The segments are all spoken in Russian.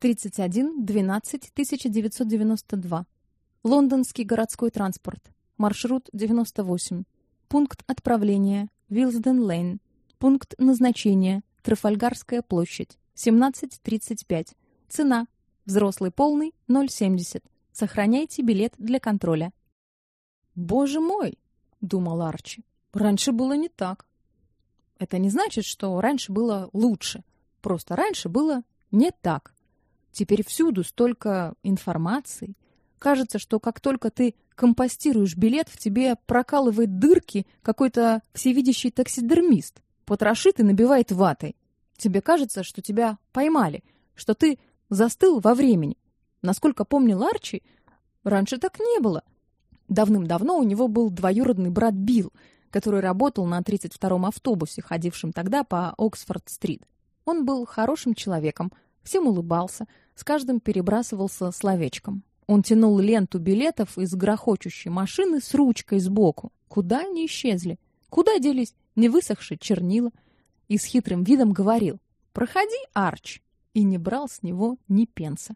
31-12-1992. Лондонский городской транспорт. Маршрут 98. Пункт отправления Вилсден-Лейн. Пункт назначения Трафальгарская площадь. 17.35. Цена. Взрослый полный 0.70. Сохраняйте билет для контроля. Боже мой, думал Арчи. Раньше было не так. Это не значит, что раньше было лучше. Просто раньше было не так. Теперь всюду столько информации. Кажется, что как только ты компостируешь билет, в тебе прокалывает дырки какой-то всевидящий таксидермист. Потрошит и набивает ватой. Тебе кажется, что тебя поймали, что ты застыл во времени. Насколько помнил Арчи, раньше так не было. Давным-давно у него был двоюродный брат Билл, который работал на 32-м автобусе, ходившем тогда по Оксфорд-стрит. Он был хорошим человеком, всем улыбался, с каждым перебрасывался словечком. Он тянул ленту билетов из грохочущей машины с ручкой сбоку. Куда они исчезли? Куда делись невысохшие чернила? И с хитрым видом говорил «Проходи, Арч!» и не брал с него ни пенса.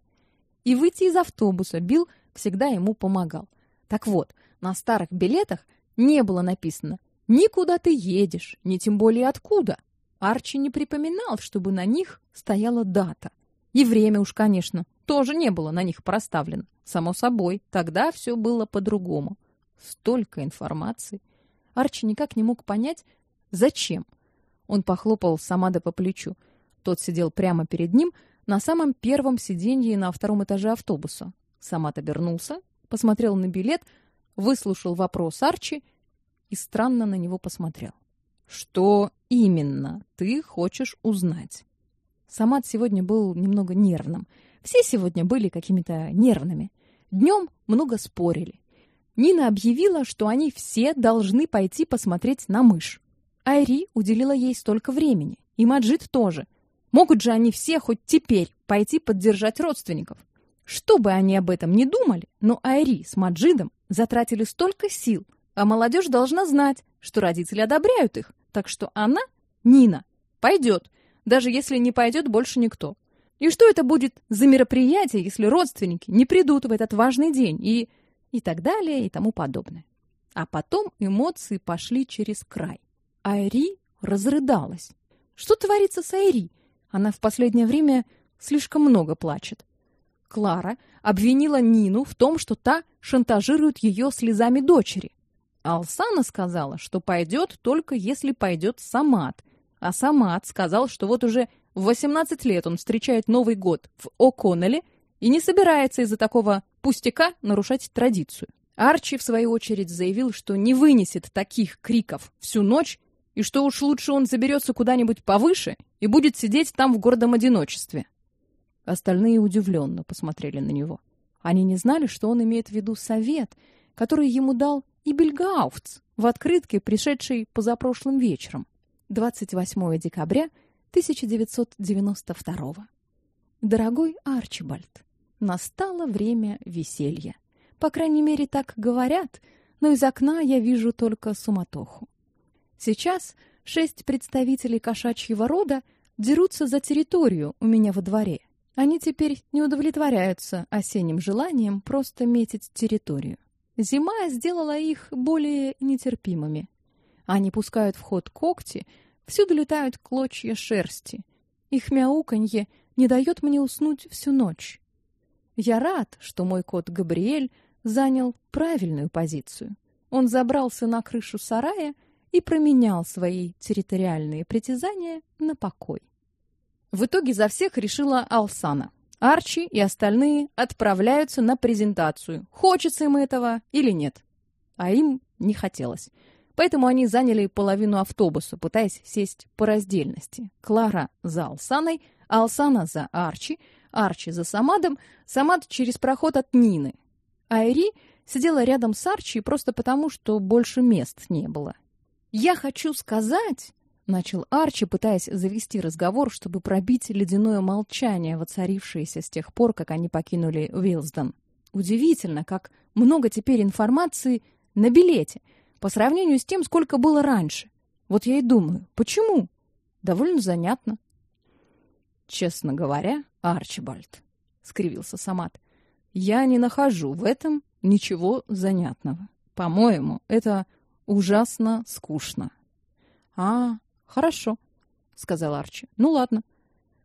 И выйти из автобуса Билл всегда ему помогал. Так вот, на старых билетах не было написано ни куда ты едешь, ни тем более откуда. Арчи не припоминал, чтобы на них стояла дата. И время уж, конечно, тоже не было на них проставлено. Само собой, тогда все было по-другому. Столько информации. Арчи никак не мог понять, зачем. Он похлопал Самада по плечу. Тот сидел прямо перед ним на самом первом сиденье на втором этаже автобуса. Самат обернулся, посмотрел на билет, выслушал вопрос Арчи и странно на него посмотрел. Что именно ты хочешь узнать? Самат сегодня был немного нервным. Все сегодня были какими-то нервными. Днем много спорили. Нина объявила, что они все должны пойти посмотреть на мышь. Айри уделила ей столько времени, и Маджид тоже. Могут же они все хоть теперь пойти поддержать родственников. Что бы они об этом не думали, но Айри с Маджидом затратили столько сил, а молодежь должна знать, что родители одобряют их, так что она, Нина, пойдет, даже если не пойдет больше никто. И что это будет за мероприятие, если родственники не придут в этот важный день и и так далее и тому подобное. А потом эмоции пошли через край. Айри разрыдалась. Что творится с Айри? Она в последнее время слишком много плачет. Клара обвинила Нину в том, что та шантажирует ее слезами дочери. Алсана сказала, что пойдет только если пойдет Самат. А Самат сказал, что вот уже в 18 лет он встречает Новый год в О'Коннелле и не собирается из-за такого пустяка нарушать традицию. Арчи, в свою очередь, заявил, что не вынесет таких криков всю ночь и что уж лучше он заберется куда-нибудь повыше и будет сидеть там в гордом одиночестве. Остальные удивленно посмотрели на него. Они не знали, что он имеет в виду совет, который ему дал и Бельгауфтс в открытке, пришедшей позапрошлым вечером, 28 декабря 1992. Дорогой Арчибальд, настало время веселья. По крайней мере, так говорят, но из окна я вижу только суматоху. Сейчас шесть представителей кошачьего рода дерутся за территорию у меня во дворе. Они теперь не удовлетворяются осенним желанием просто метить территорию. Зима сделала их более нетерпимыми. Они пускают в ход когти, всюду летают клочья шерсти. Их мяуканье не дает мне уснуть всю ночь. Я рад, что мой кот Габриэль занял правильную позицию. Он забрался на крышу сарая и променял свои территориальные притязания на покой. В итоге за всех решила Алсана. Арчи и остальные отправляются на презентацию. Хочется им этого или нет. А им не хотелось. Поэтому они заняли половину автобуса, пытаясь сесть по раздельности. Клара за Алсаной, Алсана за Арчи, Арчи за Самадом, Самад через проход от Нины. Айри сидела рядом с Арчи просто потому, что больше мест не было. «Я хочу сказать», начал Арчи, пытаясь завести разговор, чтобы пробить ледяное молчание, воцарившееся с тех пор, как они покинули Уилсден. Удивительно, как много теперь информации на билете по сравнению с тем, сколько было раньше. Вот я и думаю, почему? Довольно занятно. Честно говоря, Арчибальд, — скривился Самат. «Я не нахожу в этом ничего занятного. По-моему, это ужасно скучно». «А, хорошо», — сказал Арчи. «Ну ладно».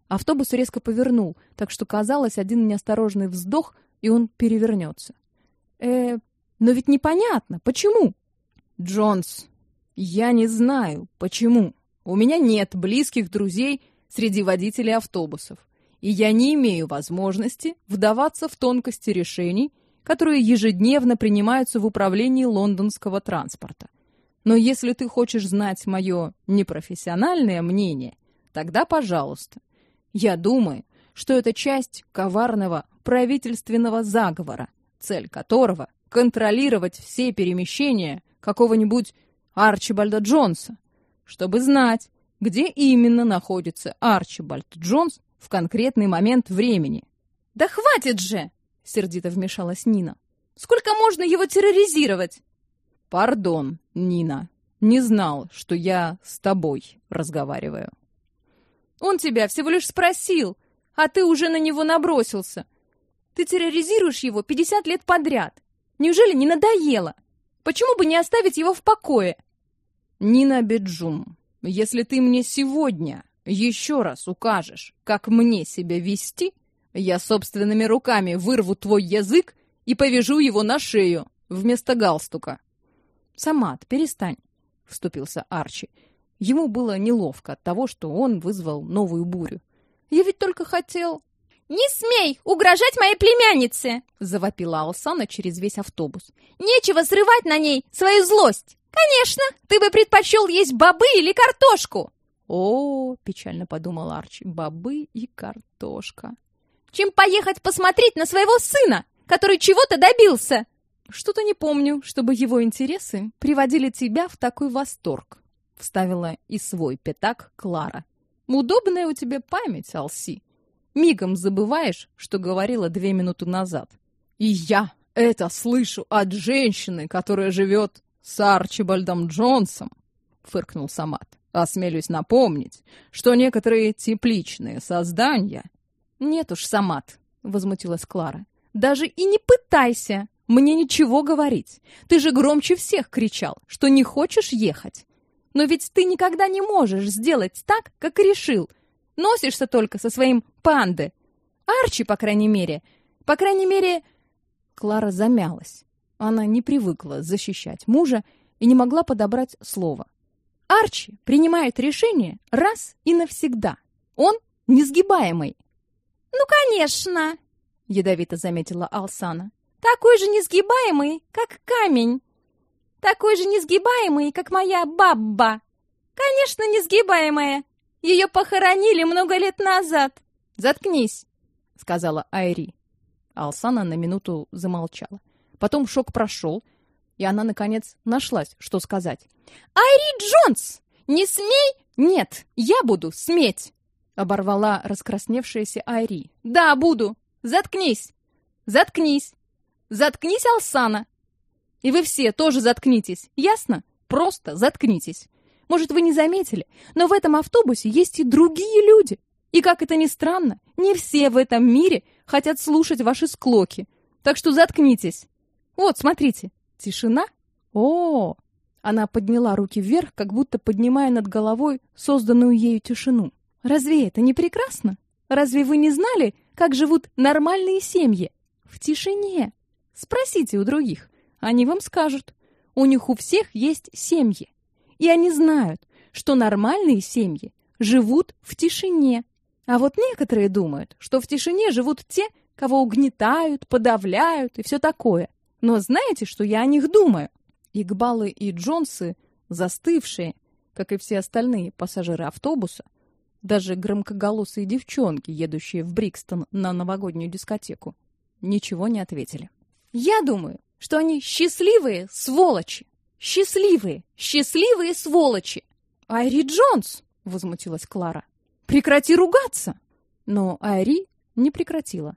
Автобус резко повернул, так что казалось, один неосторожный вздох, и он перевернется. «Э, но ведь непонятно, почему?» «Джонс, я не знаю, почему. У меня нет близких друзей среди водителей автобусов, и я не имею возможности вдаваться в тонкости решений, которые ежедневно принимаются в управлении лондонского транспорта. Но если ты хочешь знать мое непрофессиональное мнение, тогда пожалуйста. Я думаю, что это часть коварного правительственного заговора, цель которого — контролировать все перемещения какого-нибудь Арчибальда Джонса, чтобы знать, где именно находится Арчибальд Джонс в конкретный момент времени. «Да хватит же!» — сердито вмешалась Нина. «Сколько можно его терроризировать?» «Пардон, Нина, не знал, что я с тобой разговариваю». «Он тебя всего лишь спросил, а ты уже на него набросился. Ты терроризируешь его 50 лет подряд. Неужели не надоело? Почему бы не оставить его в покое?» «Нина Беджум, если ты мне сегодня еще раз укажешь, как мне себя вести, я собственными руками вырву твой язык и повяжу его на шею вместо галстука». «Самат, перестань», — вступился Арчи. Ему было неловко от того, что он вызвал новую бурю. «Я ведь только хотел...» «Не смей угрожать моей племяннице!» — завопила Алсана через весь автобус. «Нечего срывать на ней свою злость! Конечно, ты бы предпочел есть бобы или картошку!» «О, — печально подумал Арчи, — бобы и картошка!» «Чем поехать посмотреть на своего сына, который чего-то добился!» «Что-то не помню, чтобы его интересы приводили тебя в такой восторг», — вставила и свой пятак Клара. «Удобная у тебя память, Алси. Мигом забываешь, что говорила две минуты назад. И я это слышу от женщины, которая живет с Арчибальдом Джонсом», — фыркнул Самат. «Осмелюсь напомнить, что некоторые тепличные создания...» «Нет уж, Самат», — возмутилась Клара. «Даже и не пытайся!» мне ничего говорить. Ты же громче всех кричал, что не хочешь ехать. Но ведь ты никогда не можешь сделать так, как решил. Носишься только со своим панды. Арчи, по крайней мере. По крайней мере... Клара замялась. Она не привыкла защищать мужа и не могла подобрать слово. Арчи принимает решение раз и навсегда. Он несгибаемый. «Ну, конечно!» — ядовито заметила Алсана. Такой же несгибаемый, как камень. Такой же несгибаемый, как моя бабба. Конечно, несгибаемая. Ее похоронили много лет назад. Заткнись, сказала Айри. Алсана на минуту замолчала. Потом шок прошел, и она, наконец, нашлась, что сказать. «Айри Джонс! Не смей!» «Нет, я буду сметь!» Оборвала раскрасневшаяся Айри. «Да, буду! Заткнись! Заткнись! Заткнись, Алсана! И вы все тоже заткнитесь, ясно? Просто заткнитесь. Может, вы не заметили, но в этом автобусе есть и другие люди. И, как это ни странно, не все в этом мире хотят слушать ваши склоки. Так что заткнитесь. Вот, смотрите. Тишина. О, Она подняла руки вверх, как будто поднимая над головой созданную ею тишину. Разве это не прекрасно? Разве вы не знали, как живут нормальные семьи? В тишине. Спросите у других, они вам скажут. У них у всех есть семьи. И они знают, что нормальные семьи живут в тишине. А вот некоторые думают, что в тишине живут те, кого угнетают, подавляют и все такое. Но знаете, что я о них думаю? Игбалы и Джонсы, застывшие, как и все остальные пассажиры автобуса, даже громкоголосые девчонки, едущие в Брикстон на новогоднюю дискотеку, ничего не ответили. Я думаю, что они счастливые сволочи. Счастливые, счастливые сволочи. Айри Джонс, возмутилась Клара. Прекрати ругаться. Но Айри не прекратила.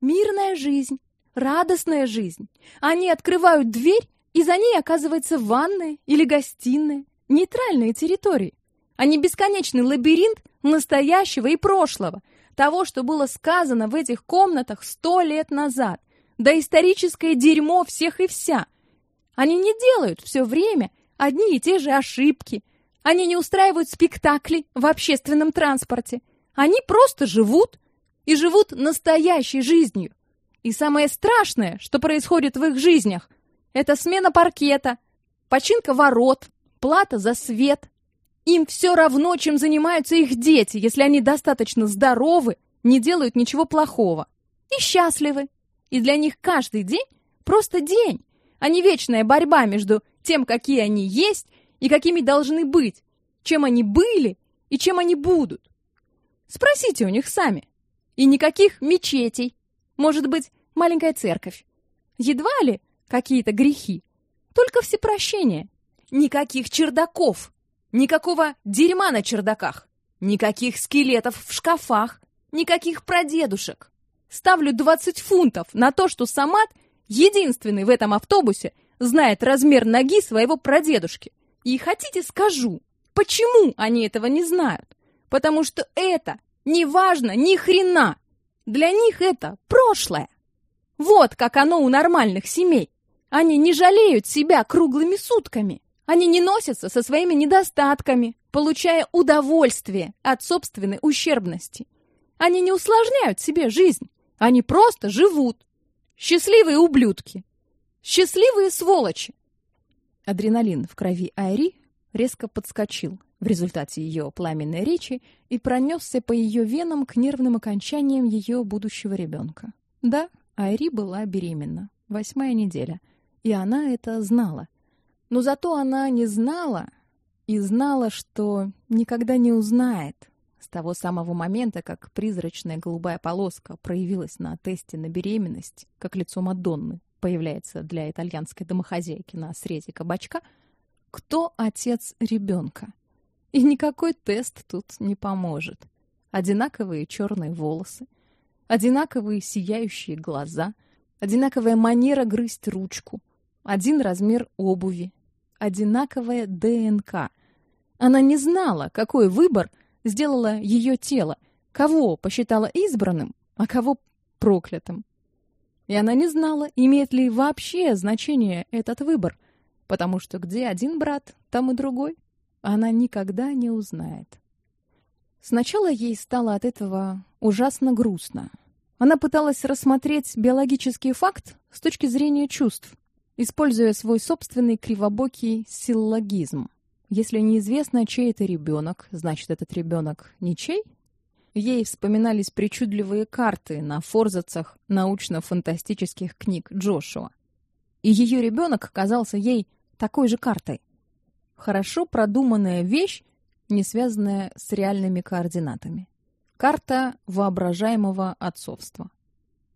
Мирная жизнь, радостная жизнь. Они открывают дверь, и за ней оказывается ванная или гостиная, нейтральные территории. Они бесконечный лабиринт настоящего и прошлого, того, что было сказано в этих комнатах сто лет назад. Да историческое дерьмо всех и вся. Они не делают все время одни и те же ошибки. Они не устраивают спектакли в общественном транспорте. Они просто живут и живут настоящей жизнью. И самое страшное, что происходит в их жизнях, это смена паркета, починка ворот, плата за свет. Им все равно, чем занимаются их дети, если они достаточно здоровы, не делают ничего плохого. И счастливы. И для них каждый день просто день, а не вечная борьба между тем, какие они есть и какими должны быть, чем они были и чем они будут. Спросите у них сами. И никаких мечетей. Может быть, маленькая церковь. Едва ли какие-то грехи. Только всепрощение. Никаких чердаков. Никакого дерьма на чердаках. Никаких скелетов в шкафах. Никаких прадедушек. Ставлю 20 фунтов на то, что Самат, единственный в этом автобусе, знает размер ноги своего прадедушки. И хотите скажу, почему они этого не знают? Потому что это не важно ни хрена. Для них это прошлое. Вот как оно у нормальных семей. Они не жалеют себя круглыми сутками. Они не носятся со своими недостатками, получая удовольствие от собственной ущербности. Они не усложняют себе жизнь. Они просто живут. Счастливые ублюдки. Счастливые сволочи. Адреналин в крови Айри резко подскочил в результате ее пламенной речи и пронесся по ее венам к нервным окончаниям ее будущего ребенка. Да, Айри была беременна, восьмая неделя, и она это знала. Но зато она не знала и знала, что никогда не узнает с того самого момента, как призрачная голубая полоска проявилась на тесте на беременность, как лицо Мадонны появляется для итальянской домохозяйки на срезе кабачка, кто отец ребенка. И никакой тест тут не поможет. Одинаковые черные волосы, одинаковые сияющие глаза, одинаковая манера грызть ручку, один размер обуви, одинаковая ДНК. Она не знала, какой выбор сделало ее тело, кого посчитала избранным, а кого проклятым. И она не знала, имеет ли вообще значение этот выбор, потому что где один брат, там и другой. Она никогда не узнает. Сначала ей стало от этого ужасно грустно. Она пыталась рассмотреть биологический факт с точки зрения чувств, используя свой собственный кривобокий силлогизм. Если неизвестно, чей это ребенок, значит, этот ребенок ничей? Ей вспоминались причудливые карты на форзацах научно-фантастических книг Джошуа. И ее ребенок казался ей такой же картой. Хорошо продуманная вещь, не связанная с реальными координатами. Карта воображаемого отцовства.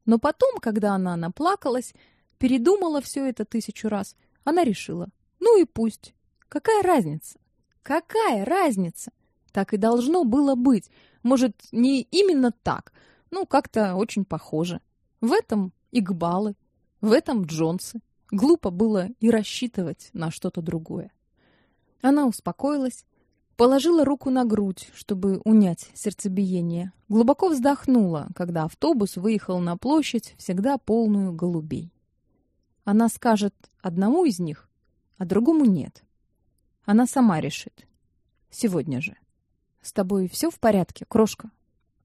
Но потом, когда она наплакалась, передумала все это тысячу раз, она решила: ну и пусть. Какая разница? Какая разница? Так и должно было быть. Может, не именно так, ну, как-то очень похоже. В этом Игбалы, в этом Джонсы. Глупо было и рассчитывать на что-то другое. Она успокоилась, положила руку на грудь, чтобы унять сердцебиение. Глубоко вздохнула, когда автобус выехал на площадь, всегда полную голубей. Она скажет одному из них, а другому нет. Она сама решит. Сегодня же. С тобой все в порядке, крошка?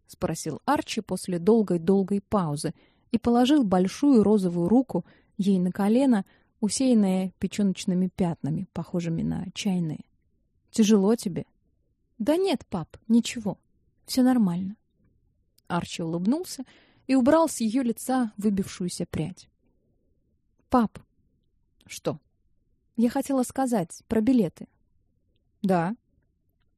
спросил Арчи после долгой-долгой паузы и положил большую розовую руку ей на колено, усеянное печёночными пятнами, похожими на чайные. Тяжело тебе? Да нет, пап, ничего. все нормально. Арчи улыбнулся и убрал с ее лица выбившуюся прядь. Пап. Что? Я хотела сказать про билеты. Да.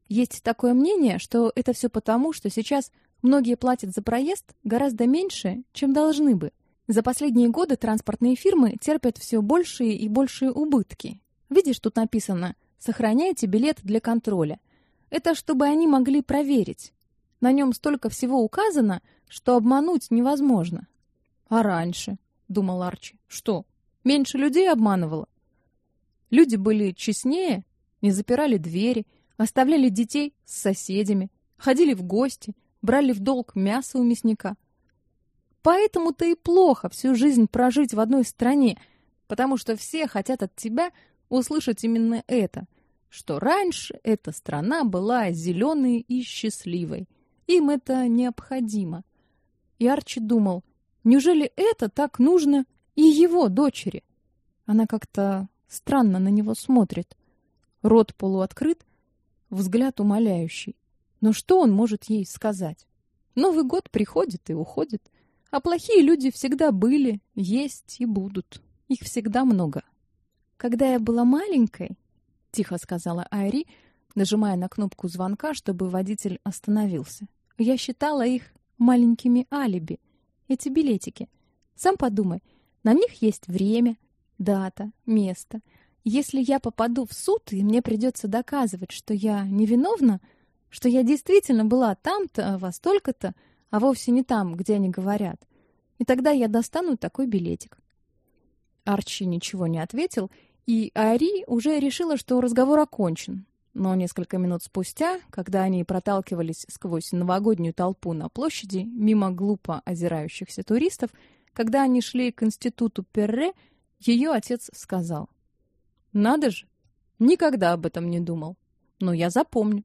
Есть такое мнение, что это все потому, что сейчас многие платят за проезд гораздо меньше, чем должны бы. За последние годы транспортные фирмы терпят все большие и большие убытки. Видишь, тут написано «Сохраняйте билет для контроля». Это чтобы они могли проверить. На нем столько всего указано, что обмануть невозможно. А раньше, думал Арчи, что, меньше людей обманывало? Люди были честнее, не запирали двери, оставляли детей с соседями, ходили в гости, брали в долг мясо у мясника. Поэтому-то и плохо всю жизнь прожить в одной стране, потому что все хотят от тебя услышать именно это, что раньше эта страна была зеленой и счастливой. Им это необходимо. И Арчи думал, неужели это так нужно и его дочери? Она как-то странно на него смотрит. Рот полуоткрыт, взгляд умоляющий. Но что он может ей сказать? Новый год приходит и уходит, а плохие люди всегда были, есть и будут. Их всегда много. Когда я была маленькой, тихо сказала Айри, нажимая на кнопку звонка, чтобы водитель остановился. Я считала их маленькими алиби. Эти билетики. Сам подумай, на них есть время, дата, место. Если я попаду в суд, и мне придется доказывать, что я невиновна, что я действительно была там-то, во столько-то, а вовсе не там, где они говорят. И тогда я достану такой билетик. Арчи ничего не ответил, и Ари уже решила, что разговор окончен. Но несколько минут спустя, когда они проталкивались сквозь новогоднюю толпу на площади, мимо глупо озирающихся туристов, когда они шли к институту Перре, ее отец сказал: "Надо же, никогда об этом не думал. Но я запомню.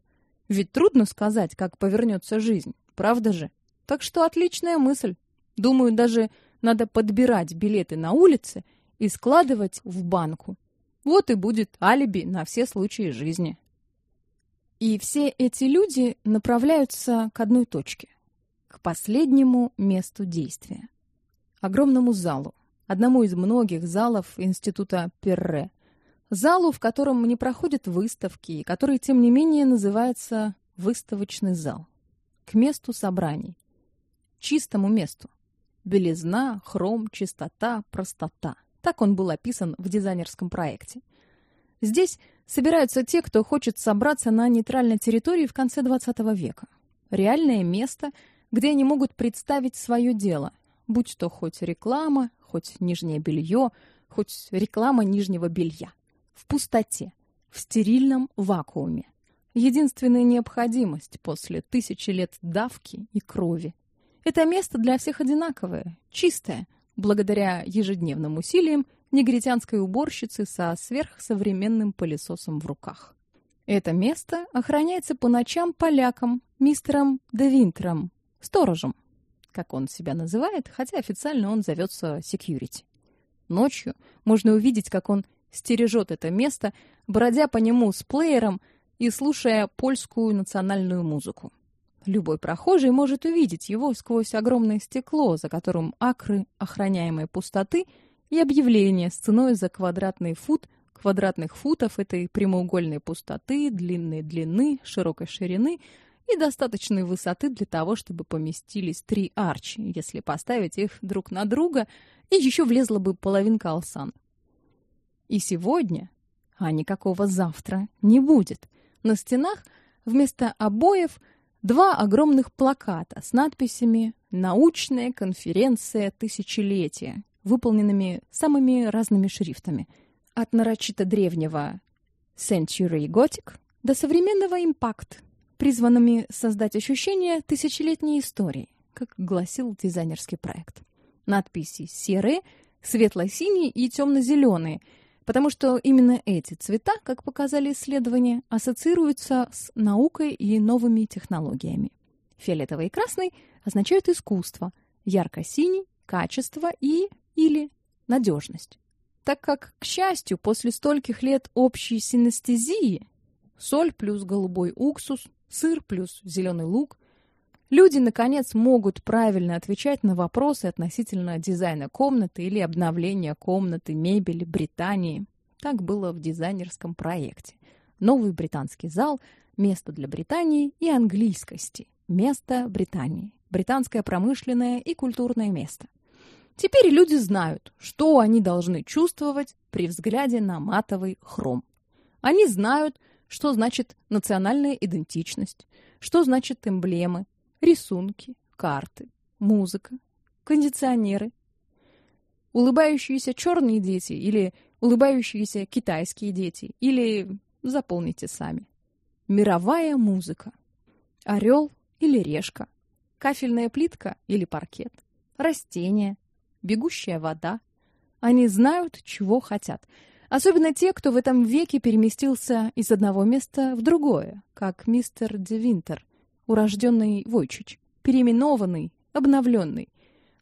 Ведь трудно сказать, как повернется жизнь, правда же? Так что отличная мысль. Думаю, даже надо подбирать билеты на улице и складывать в банку. Вот и будет алиби на все случаи жизни. И все эти люди направляются к одной точке, к последнему месту действия. Огромному залу, одному из многих залов института Перре, залу, в котором не проходят выставки, и который тем не менее называется выставочный зал. К месту собраний, чистому месту. Белизна, хром, чистота, простота. Так он был описан в дизайнерском проекте. Здесь собираются те, кто хочет собраться на нейтральной территории в конце 20 века. Реальное место, где они могут представить свое дело, будь то хоть реклама, хоть нижнее белье, хоть реклама нижнего белья в пустоте, в стерильном вакууме. Единственная необходимость после тысячи лет давки и крови. Это место для всех одинаковое, чистое, благодаря ежедневным усилиям негритянской уборщицы со сверхсовременным пылесосом в руках. Это место охраняется по ночам поляком, мистером Девинтером, сторожем, как он себя называет, хотя официально он зовется security. Ночью можно увидеть, как он стережет это место, бродя по нему с плеером и слушая польскую национальную музыку. Любой прохожий может увидеть его сквозь огромное стекло, за которым акры охраняемой пустоты и объявление с ценой за квадратный фут квадратных футов этой прямоугольной пустоты, длинной длины, широкой ширины и достаточной высоты для того, чтобы поместились три арчи, если поставить их друг на друга, и еще влезла бы половинка алсан. И сегодня, а никакого завтра, не будет. На стенах вместо обоев два огромных плаката с надписями «Научная конференция тысячелетия», выполненными самыми разными шрифтами. От нарочито древнего Century Gothic до современного Impact, призванными создать ощущение тысячелетней истории, как гласил дизайнерский проект. Надписи серые, светло-синие и темно-зеленые – потому что именно эти цвета, как показали исследования, ассоциируются с наукой и новыми технологиями. Фиолетовый и красный означают искусство, ярко-синий качество и или надежность. Так как, к счастью, после стольких лет общей синестезии соль плюс голубой уксус, сыр плюс зеленый лук Люди, наконец, могут правильно отвечать на вопросы относительно дизайна комнаты или обновления комнаты, мебели, Британии. Так было в дизайнерском проекте. Новый британский зал, место для Британии и английскости. Место Британии. Британское промышленное и культурное место. Теперь люди знают, что они должны чувствовать при взгляде на матовый хром. Они знают, что значит национальная идентичность, что значит эмблемы, рисунки, карты, музыка, кондиционеры. Улыбающиеся черные дети или улыбающиеся китайские дети или заполните сами. Мировая музыка. Орел или решка. Кафельная плитка или паркет? Растения? Бегущая вода? Они знают, чего хотят. Особенно те, кто в этом веке переместился из одного места в другое, как мистер Девинтер, урожденный Войчич, переименованный, обновленный.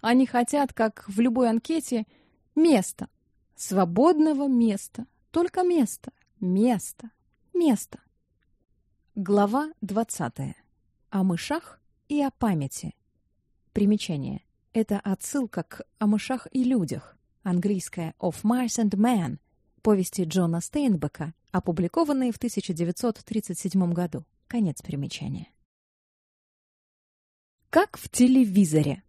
Они хотят, как в любой анкете, места. Свободного места. Только место. Место. Место. Глава 20. О мышах и о памяти. Примечание. Это отсылка к «О мышах и людях». Английское «Of Mice and Men» повести Джона Стейнбека, опубликованные в 1937 году. Конец примечания. Как в телевизоре.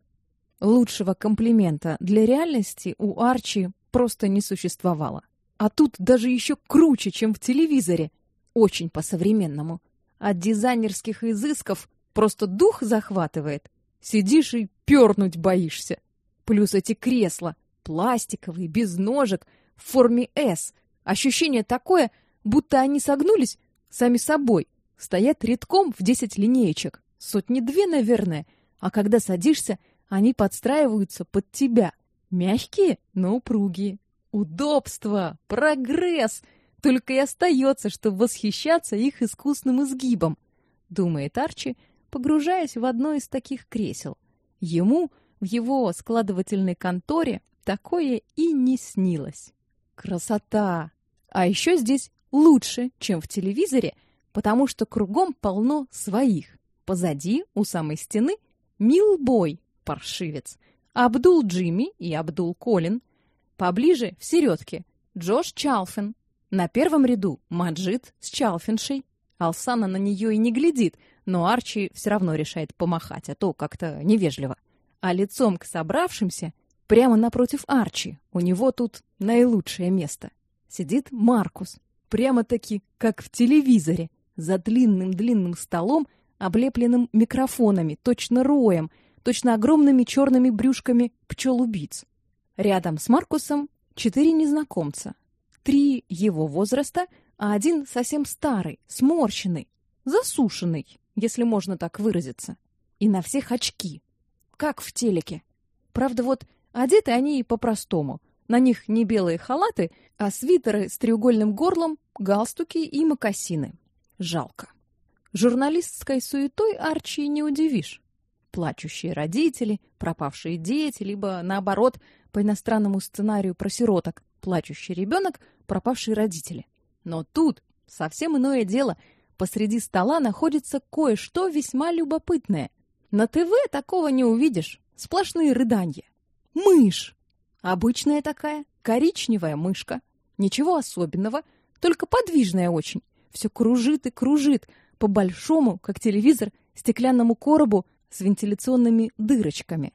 Лучшего комплимента для реальности у Арчи просто не существовало. А тут даже еще круче, чем в телевизоре. Очень по-современному. От дизайнерских изысков просто дух захватывает. Сидишь и пернуть боишься. Плюс эти кресла, пластиковые, без ножек, в форме «С». Ощущение такое, будто они согнулись сами собой. Стоят редком в десять линеечек. Сотни две, наверное. А когда садишься, они подстраиваются под тебя. Мягкие, но упругие. Удобство, прогресс. Только и остается, что восхищаться их искусным изгибом, думает Арчи, погружаясь в одно из таких кресел. Ему в его складывательной конторе такое и не снилось. Красота! А еще здесь лучше, чем в телевизоре, потому что кругом полно своих. Позади, у самой стены, Милбой, паршивец, Абдул Джимми и Абдул Колин. Поближе, в середке, Джош Чалфин. На первом ряду Маджид с Чалфиншей. Алсана на нее и не глядит, но Арчи все равно решает помахать, а то как-то невежливо. А лицом к собравшимся, прямо напротив Арчи, у него тут наилучшее место. Сидит Маркус, прямо-таки как в телевизоре, за длинным-длинным столом облепленным микрофонами, точно роем, точно огромными черными брюшками пчел-убийц. Рядом с Маркусом четыре незнакомца. Три его возраста, а один совсем старый, сморщенный, засушенный, если можно так выразиться. И на всех очки, как в телеке. Правда, вот одеты они и по-простому. На них не белые халаты, а свитеры с треугольным горлом, галстуки и мокасины. Жалко. Журналистской суетой Арчи не удивишь. Плачущие родители, пропавшие дети, либо, наоборот, по иностранному сценарию про сироток, плачущий ребенок, пропавшие родители. Но тут совсем иное дело. Посреди стола находится кое-что весьма любопытное. На ТВ такого не увидишь. Сплошные рыданья. Мышь! Обычная такая, коричневая мышка. Ничего особенного, только подвижная очень. Все кружит и кружит, по большому, как телевизор, стеклянному коробу с вентиляционными дырочками.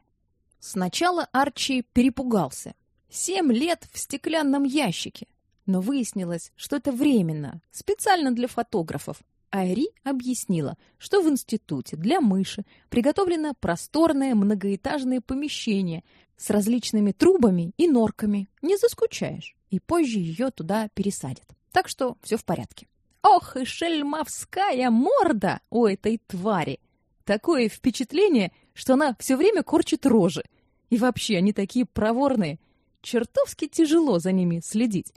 Сначала Арчи перепугался. Семь лет в стеклянном ящике. Но выяснилось, что это временно, специально для фотографов. Айри объяснила, что в институте для мыши приготовлено просторное многоэтажное помещение с различными трубами и норками. Не заскучаешь, и позже ее туда пересадят. Так что все в порядке. Ох и шельмовская морда у этой твари! Такое впечатление, что она все время корчит рожи. И вообще, они такие проворные. Чертовски тяжело за ними следить.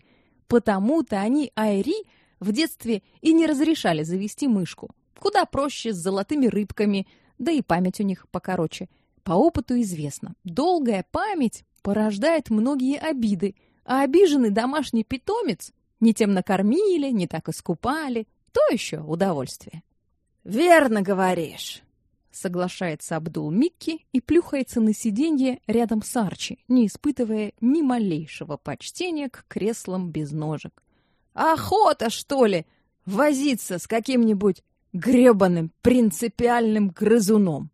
Потому-то они Айри в детстве и не разрешали завести мышку. Куда проще с золотыми рыбками, да и память у них покороче. По опыту известно, долгая память порождает многие обиды, а обиженный домашний питомец не тем накормили, не так искупали. То еще удовольствие. «Верно говоришь», — соглашается Абдул Микки и плюхается на сиденье рядом с Арчи, не испытывая ни малейшего почтения к креслам без ножек. «Охота, что ли, возиться с каким-нибудь гребаным принципиальным грызуном?»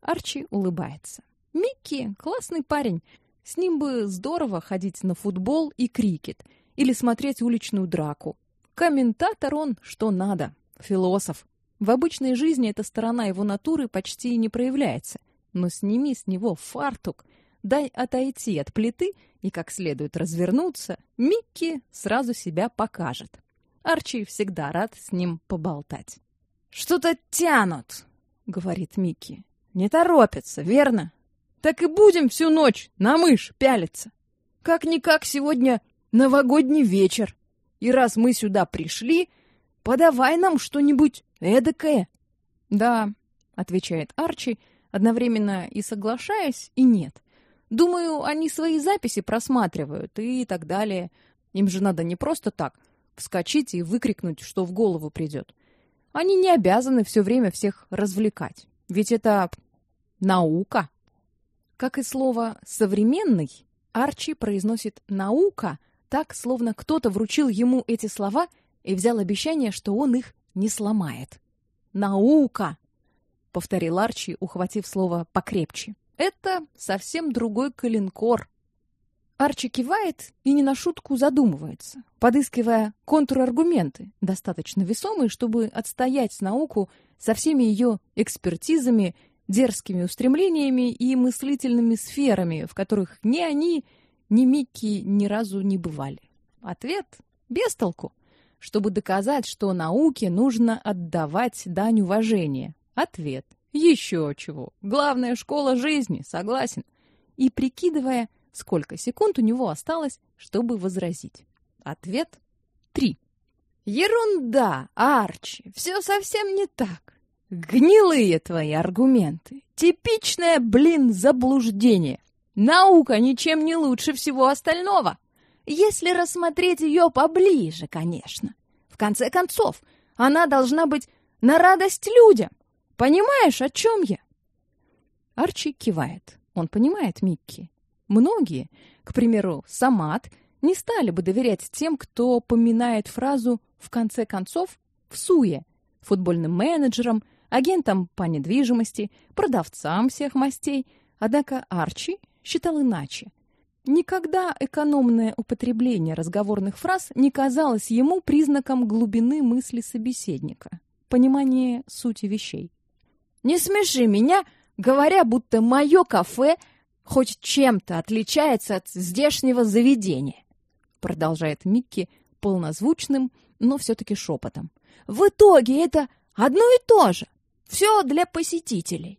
Арчи улыбается. «Микки — классный парень. С ним бы здорово ходить на футбол и крикет — или смотреть уличную драку. Комментатор он что надо, философ. В обычной жизни эта сторона его натуры почти не проявляется. Но сними с него фартук, дай отойти от плиты и как следует развернуться, Микки сразу себя покажет. Арчи всегда рад с ним поболтать. «Что-то тянут», — говорит Микки. не торопятся, верно? Так и будем всю ночь на мышь пялиться. Как-никак сегодня новогодний вечер. И раз мы сюда пришли, подавай нам что-нибудь эдакое. Да, отвечает Арчи, одновременно и соглашаясь, и нет. Думаю, они свои записи просматривают и так далее. Им же надо не просто так вскочить и выкрикнуть, что в голову придет. Они не обязаны все время всех развлекать. Ведь это наука. Как и слово «современный», Арчи произносит «наука» так, словно кто-то вручил ему эти слова и взял обещание, что он их не сломает. «Наука!» — повторил Арчи, ухватив слово покрепче. «Это совсем другой калинкор». Арчи кивает и не на шутку задумывается, подыскивая контраргументы, достаточно весомые, чтобы отстоять науку со всеми ее экспертизами, дерзкими устремлениями и мыслительными сферами, в которых ни они, ни Микки ни разу не бывали. Ответ — без толку. Чтобы доказать, что науке нужно отдавать дань уважения. Ответ — еще чего. Главная школа жизни, согласен. И прикидывая, сколько секунд у него осталось, чтобы возразить. Ответ — три. Ерунда, Арчи, все совсем не так. Гнилые твои аргументы. Типичное, блин, заблуждение. Наука ничем не лучше всего остального. Если рассмотреть ее поближе, конечно. В конце концов, она должна быть на радость людям. Понимаешь, о чем я? Арчи кивает. Он понимает Микки. Многие, к примеру, Самат, не стали бы доверять тем, кто поминает фразу «в конце концов» в суе, футбольным менеджерам, агентам по недвижимости, продавцам всех мастей. Однако Арчи считал иначе. Никогда экономное употребление разговорных фраз не казалось ему признаком глубины мысли собеседника, понимания сути вещей. «Не смеши меня, говоря, будто мое кафе хоть чем-то отличается от здешнего заведения», продолжает Микки полнозвучным, но все-таки шепотом. «В итоге это одно и то же. Все для посетителей.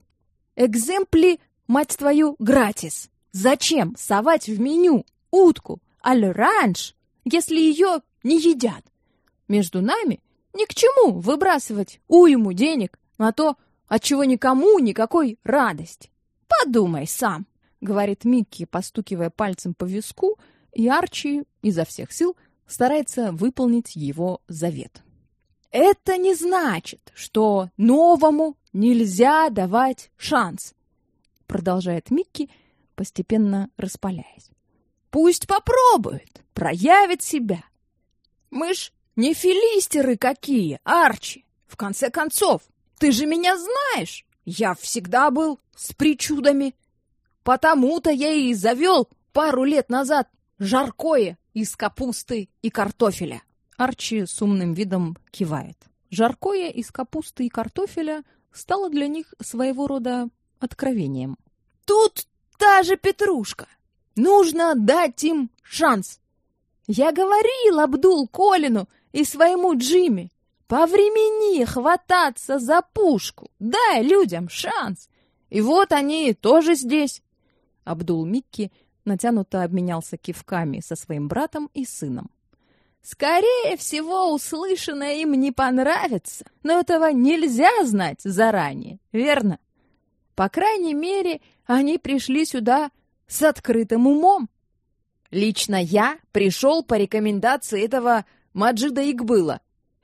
Экземпли, мать твою, гратис. Зачем совать в меню утку аль-ранж, если ее не едят? Между нами ни к чему выбрасывать уйму денег на то, от чего никому никакой радости. Подумай сам, говорит Микки, постукивая пальцем по виску, и Арчи изо всех сил старается выполнить его завет. Это не значит, что новому нельзя давать шанс, продолжает Микки, постепенно распаляясь. Пусть попробует, проявит себя. Мы ж не филистеры какие, Арчи. В конце концов, ты же меня знаешь. Я всегда был с причудами. Потому-то я и завел пару лет назад жаркое из капусты и картофеля. Арчи с умным видом кивает. Жаркое из капусты и картофеля стало для них своего рода откровением. Тут та же петрушка. Нужно дать им шанс. Я говорил Абдул Колину и своему Джимми, повремени хвататься за пушку, дай людям шанс. И вот они тоже здесь. Абдул Микки натянуто обменялся кивками со своим братом и сыном. Скорее всего, услышанное им не понравится, но этого нельзя знать заранее, верно? По крайней мере, они пришли сюда с открытым умом. Лично я пришел по рекомендации этого Маджида Игбыла.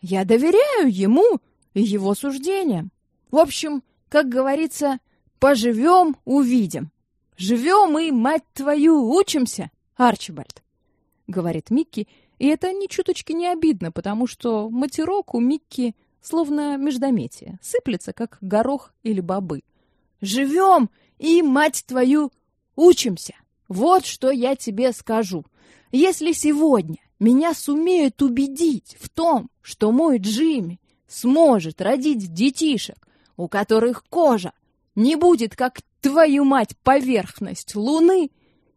Я доверяю ему и его суждениям. В общем, как говорится, поживем — увидим. Живем и, мать твою, учимся, Арчибальд, — говорит Микки, — и это ни чуточки не обидно, потому что матерок у Микки словно междометие, сыплется, как горох или бобы. «Живем и, мать твою, учимся! Вот что я тебе скажу. Если сегодня меня сумеют убедить в том, что мой Джимми сможет родить детишек, у которых кожа не будет, как твою мать, поверхность луны,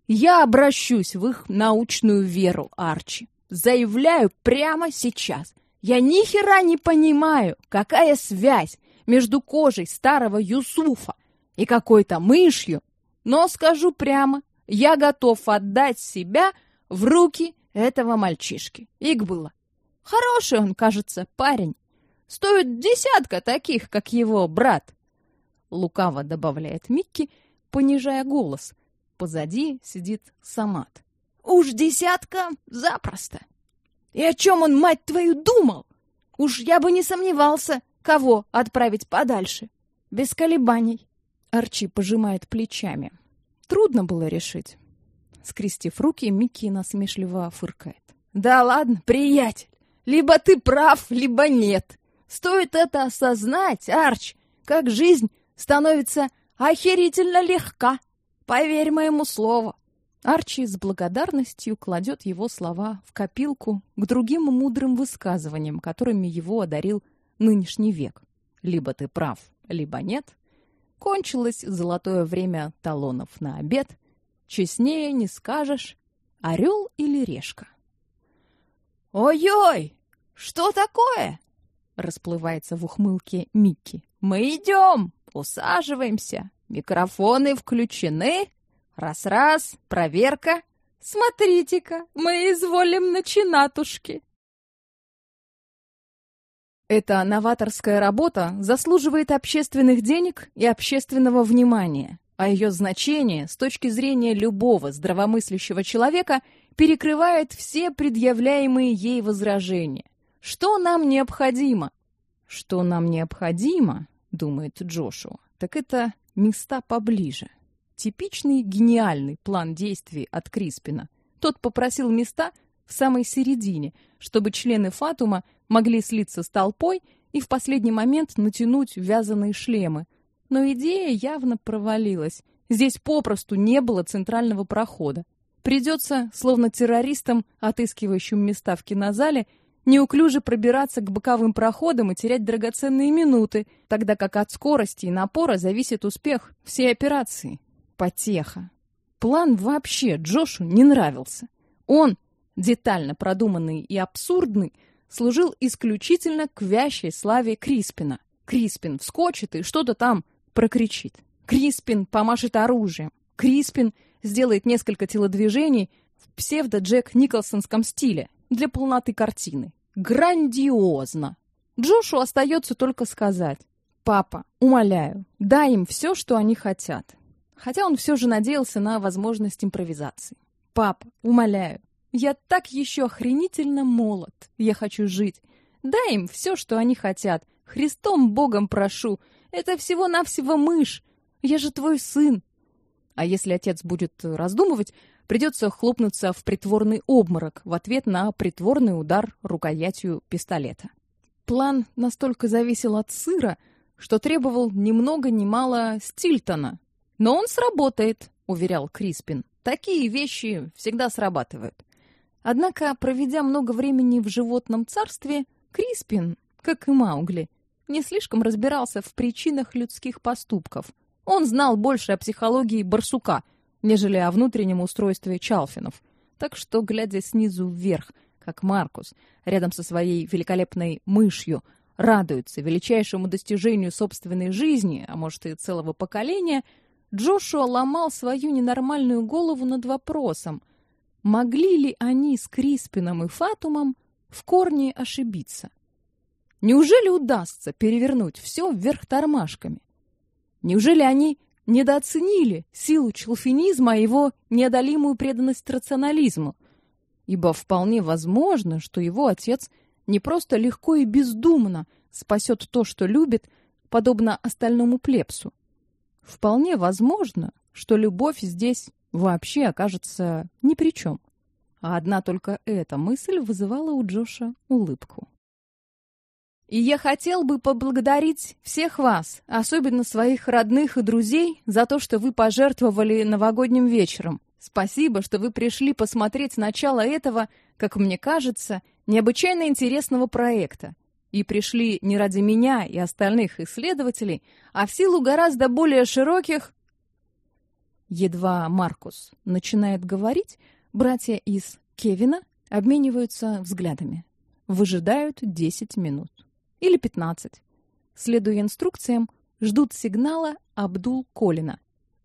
я обращусь в их научную веру, Арчи. Заявляю прямо сейчас. Я ни хера не понимаю, какая связь между кожей старого Юсуфа и какой-то мышью, но скажу прямо, я готов отдать себя в руки этого мальчишки. Ик было. Хороший он, кажется, парень. Стоит десятка таких, как его брат. Лукаво добавляет Микки, понижая голос. Позади сидит Самат. Уж десятка запросто. И о чем он, мать твою, думал? Уж я бы не сомневался, кого отправить подальше. Без колебаний. Арчи пожимает плечами. Трудно было решить. Скрестив руки, Микки насмешливо фыркает. «Да ладно, приятель, либо ты прав, либо нет. Стоит это осознать, Арч, как жизнь становится охерительно легка. Поверь моему слову. Арчи с благодарностью кладет его слова в копилку к другим мудрым высказываниям, которыми его одарил нынешний век. Либо ты прав, либо нет. Кончилось золотое время талонов на обед. Честнее не скажешь, орел или решка. «Ой-ой! Что такое?» Расплывается в ухмылке Микки. «Мы идем! Усаживаемся! Микрофоны включены!» Раз-раз, проверка. Смотрите-ка, мы изволим начинатушки. Эта новаторская работа заслуживает общественных денег и общественного внимания, а ее значение с точки зрения любого здравомыслящего человека перекрывает все предъявляемые ей возражения. Что нам необходимо? Что нам необходимо, думает Джошуа, так это места поближе. Типичный гениальный план действий от Криспина. Тот попросил места в самой середине, чтобы члены Фатума могли слиться с толпой и в последний момент натянуть вязаные шлемы. Но идея явно провалилась. Здесь попросту не было центрального прохода. Придется, словно террористам, отыскивающим места в кинозале, неуклюже пробираться к боковым проходам и терять драгоценные минуты, тогда как от скорости и напора зависит успех всей операции потеха. План вообще Джошу не нравился. Он, детально продуманный и абсурдный, служил исключительно к вящей славе Криспина. Криспин вскочит и что-то там прокричит. Криспин помашет оружием. Криспин сделает несколько телодвижений в псевдо-Джек Николсонском стиле для полноты картины. Грандиозно! Джошу остается только сказать. «Папа, умоляю, дай им все, что они хотят хотя он все же надеялся на возможность импровизации. «Папа, умоляю, я так еще охренительно молод. Я хочу жить. Дай им все, что они хотят. Христом Богом прошу. Это всего-навсего мышь. Я же твой сын». А если отец будет раздумывать, придется хлопнуться в притворный обморок в ответ на притворный удар рукоятью пистолета. План настолько зависел от сыра, что требовал ни много ни мало Стильтона, «Но он сработает», — уверял Криспин. «Такие вещи всегда срабатывают». Однако, проведя много времени в животном царстве, Криспин, как и Маугли, не слишком разбирался в причинах людских поступков. Он знал больше о психологии барсука, нежели о внутреннем устройстве чалфинов. Так что, глядя снизу вверх, как Маркус, рядом со своей великолепной мышью, радуется величайшему достижению собственной жизни, а может и целого поколения — Джошуа ломал свою ненормальную голову над вопросом, могли ли они с Криспином и Фатумом в корне ошибиться. Неужели удастся перевернуть все вверх тормашками? Неужели они недооценили силу челфинизма и его неодолимую преданность рационализму? Ибо вполне возможно, что его отец не просто легко и бездумно спасет то, что любит, подобно остальному плебсу, Вполне возможно, что любовь здесь вообще окажется ни при чем. А одна только эта мысль вызывала у Джоша улыбку. И я хотел бы поблагодарить всех вас, особенно своих родных и друзей, за то, что вы пожертвовали новогодним вечером. Спасибо, что вы пришли посмотреть начало этого, как мне кажется, необычайно интересного проекта и пришли не ради меня и остальных исследователей, а в силу гораздо более широких... Едва Маркус начинает говорить, братья из Кевина обмениваются взглядами. Выжидают 10 минут. Или 15. Следуя инструкциям, ждут сигнала Абдул-Колина.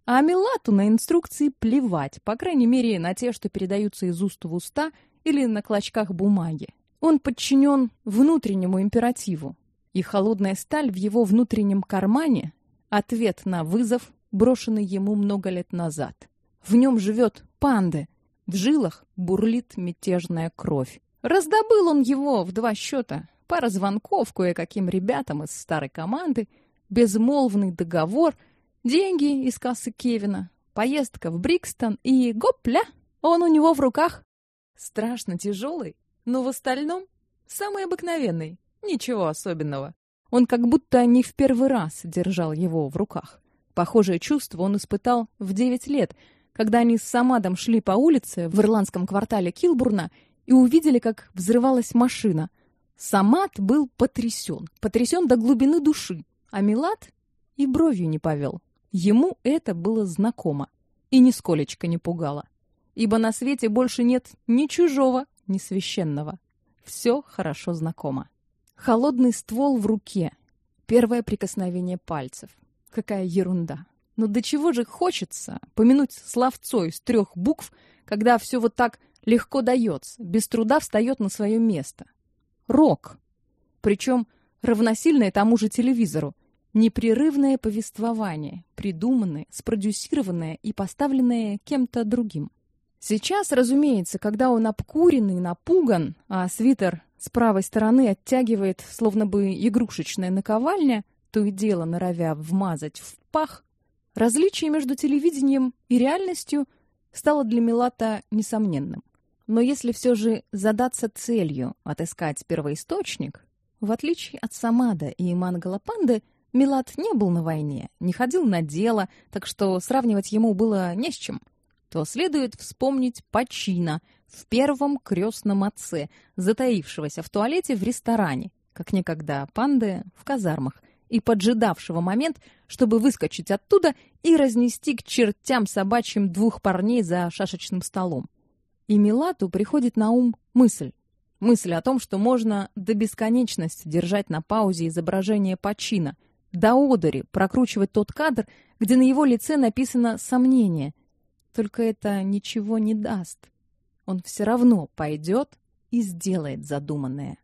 А Милату на инструкции плевать, по крайней мере, на те, что передаются из уст в уста или на клочках бумаги. Он подчинен внутреннему императиву, и холодная сталь в его внутреннем кармане — ответ на вызов, брошенный ему много лет назад. В нем живет панды, в жилах бурлит мятежная кровь. Раздобыл он его в два счета. Пара звонков кое-каким ребятам из старой команды, безмолвный договор, деньги из кассы Кевина, поездка в Брикстон и гопля, он у него в руках. Страшно тяжелый, но в остальном самый обыкновенный, ничего особенного. Он как будто не в первый раз держал его в руках. Похожее чувство он испытал в девять лет, когда они с Самадом шли по улице в ирландском квартале Килбурна и увидели, как взрывалась машина. Самат был потрясен, потрясен до глубины души, а Милад и бровью не повел. Ему это было знакомо и нисколечко не пугало, ибо на свете больше нет ни чужого, ни священного. Все хорошо знакомо. Холодный ствол в руке. Первое прикосновение пальцев. Какая ерунда. Но до чего же хочется помянуть словцо из трех букв, когда все вот так легко дается, без труда встает на свое место. Рок. Причем равносильное тому же телевизору. Непрерывное повествование, придуманное, спродюсированное и поставленное кем-то другим. Сейчас, разумеется, когда он обкурен и напуган, а свитер с правой стороны оттягивает, словно бы игрушечная наковальня, то и дело норовя вмазать в пах, различие между телевидением и реальностью стало для Милата несомненным. Но если все же задаться целью отыскать первоисточник, в отличие от Самада и Мангалапанды, Милат не был на войне, не ходил на дело, так что сравнивать ему было не с чем, то следует вспомнить Пачина в первом крестном отце, затаившегося в туалете в ресторане, как некогда панды в казармах, и поджидавшего момент, чтобы выскочить оттуда и разнести к чертям собачьим двух парней за шашечным столом. И Милату приходит на ум мысль. Мысль о том, что можно до бесконечности держать на паузе изображение почина, до одери прокручивать тот кадр, где на его лице написано «сомнение». Только это ничего не даст. Он все равно пойдет и сделает задуманное.